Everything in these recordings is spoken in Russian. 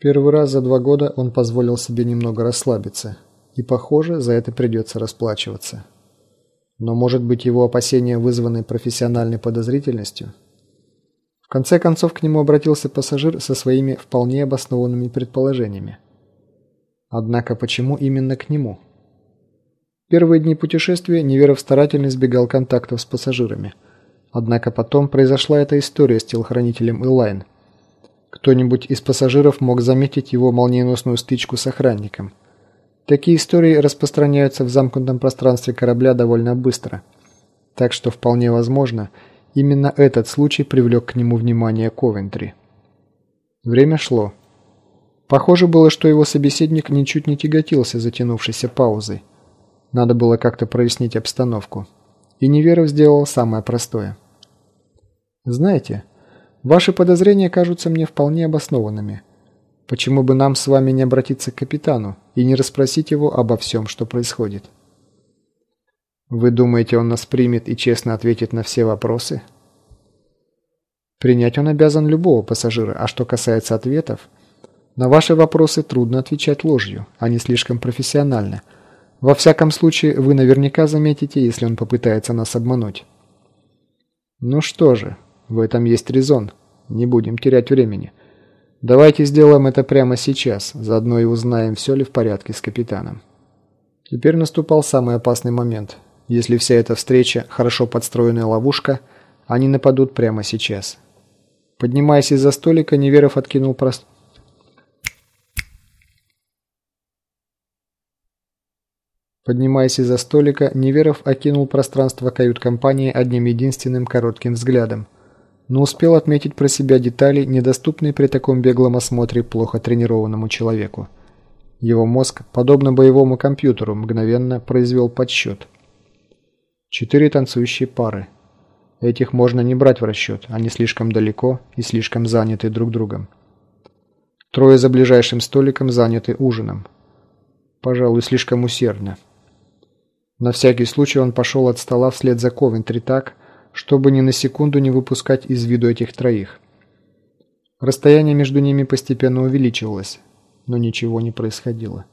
Первый раз за два года он позволил себе немного расслабиться, и, похоже, за это придется расплачиваться. Но, может быть, его опасения вызваны профессиональной подозрительностью? В конце концов, к нему обратился пассажир со своими вполне обоснованными предположениями. Однако, почему именно к нему? Первые дни путешествия Неверов старательно избегал контактов с пассажирами. Однако потом произошла эта история с телохранителем Элайн. Кто-нибудь из пассажиров мог заметить его молниеносную стычку с охранником. Такие истории распространяются в замкнутом пространстве корабля довольно быстро. Так что вполне возможно, именно этот случай привлек к нему внимание Ковентри. Время шло. Похоже было, что его собеседник ничуть не тяготился затянувшейся паузой. Надо было как-то прояснить обстановку. И Неверов сделал самое простое. «Знаете, ваши подозрения кажутся мне вполне обоснованными. Почему бы нам с вами не обратиться к капитану и не расспросить его обо всем, что происходит?» «Вы думаете, он нас примет и честно ответит на все вопросы?» Принять он обязан любого пассажира, а что касается ответов, на ваши вопросы трудно отвечать ложью, они слишком профессиональны – во всяком случае, вы наверняка заметите, если он попытается нас обмануть. Ну что же, в этом есть резон. Не будем терять времени. Давайте сделаем это прямо сейчас, заодно и узнаем, все ли в порядке с капитаном. Теперь наступал самый опасный момент. Если вся эта встреча хорошо подстроенная ловушка, они нападут прямо сейчас. Поднимаясь из-за столика, Неверов откинул прост... Поднимаясь из-за столика, Неверов окинул пространство кают-компании одним единственным коротким взглядом, но успел отметить про себя детали, недоступные при таком беглом осмотре плохо тренированному человеку. Его мозг, подобно боевому компьютеру, мгновенно произвел подсчет. Четыре танцующие пары. Этих можно не брать в расчет, они слишком далеко и слишком заняты друг другом. Трое за ближайшим столиком заняты ужином. Пожалуй, слишком усердно. На всякий случай он пошел от стола вслед за Ковентри так, чтобы ни на секунду не выпускать из виду этих троих. Расстояние между ними постепенно увеличивалось, но ничего не происходило.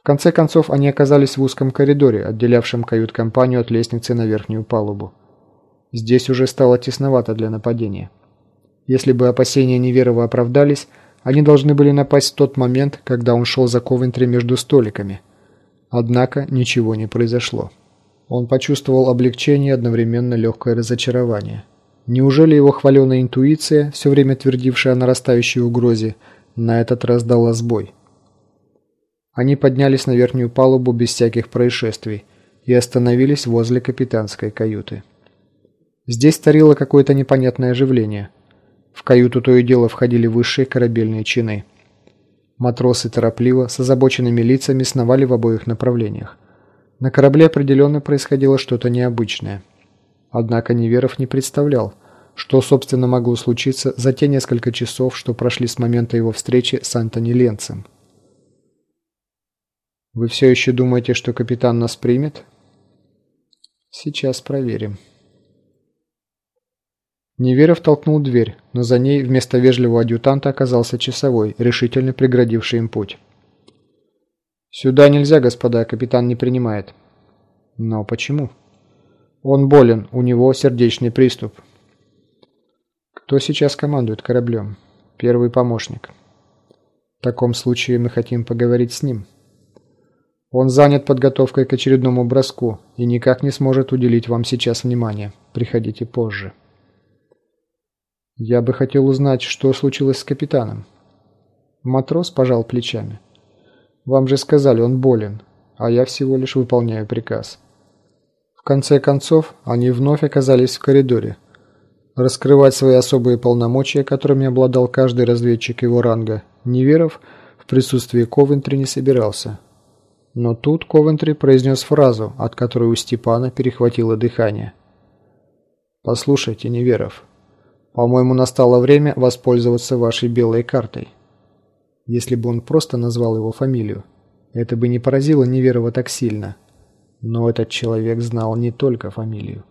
В конце концов, они оказались в узком коридоре, отделявшем кают-компанию от лестницы на верхнюю палубу. Здесь уже стало тесновато для нападения. Если бы опасения Неверова оправдались, они должны были напасть в тот момент, когда он шел за Ковентри между столиками – Однако ничего не произошло. Он почувствовал облегчение и одновременно легкое разочарование. Неужели его хваленая интуиция, все время твердившая о нарастающей угрозе, на этот раз дала сбой? Они поднялись на верхнюю палубу без всяких происшествий и остановились возле капитанской каюты. Здесь царило какое-то непонятное оживление. В каюту то и дело входили высшие корабельные чины – Матросы торопливо, с озабоченными лицами сновали в обоих направлениях. На корабле определенно происходило что-то необычное. Однако Неверов не представлял, что, собственно, могло случиться за те несколько часов, что прошли с момента его встречи с Антони Ленцем. «Вы все еще думаете, что капитан нас примет?» «Сейчас проверим». Неверов толкнул дверь, но за ней вместо вежливого адъютанта оказался часовой, решительно преградивший им путь. «Сюда нельзя, господа, капитан не принимает». «Но почему?» «Он болен, у него сердечный приступ». «Кто сейчас командует кораблем?» «Первый помощник». «В таком случае мы хотим поговорить с ним». «Он занят подготовкой к очередному броску и никак не сможет уделить вам сейчас внимания. Приходите позже». «Я бы хотел узнать, что случилось с капитаном». Матрос пожал плечами. «Вам же сказали, он болен, а я всего лишь выполняю приказ». В конце концов, они вновь оказались в коридоре. Раскрывать свои особые полномочия, которыми обладал каждый разведчик его ранга, Неверов в присутствии Ковентри не собирался. Но тут Ковентри произнес фразу, от которой у Степана перехватило дыхание. «Послушайте, Неверов, по-моему, настало время воспользоваться вашей белой картой. Если бы он просто назвал его фамилию, это бы не поразило Неверова так сильно. Но этот человек знал не только фамилию.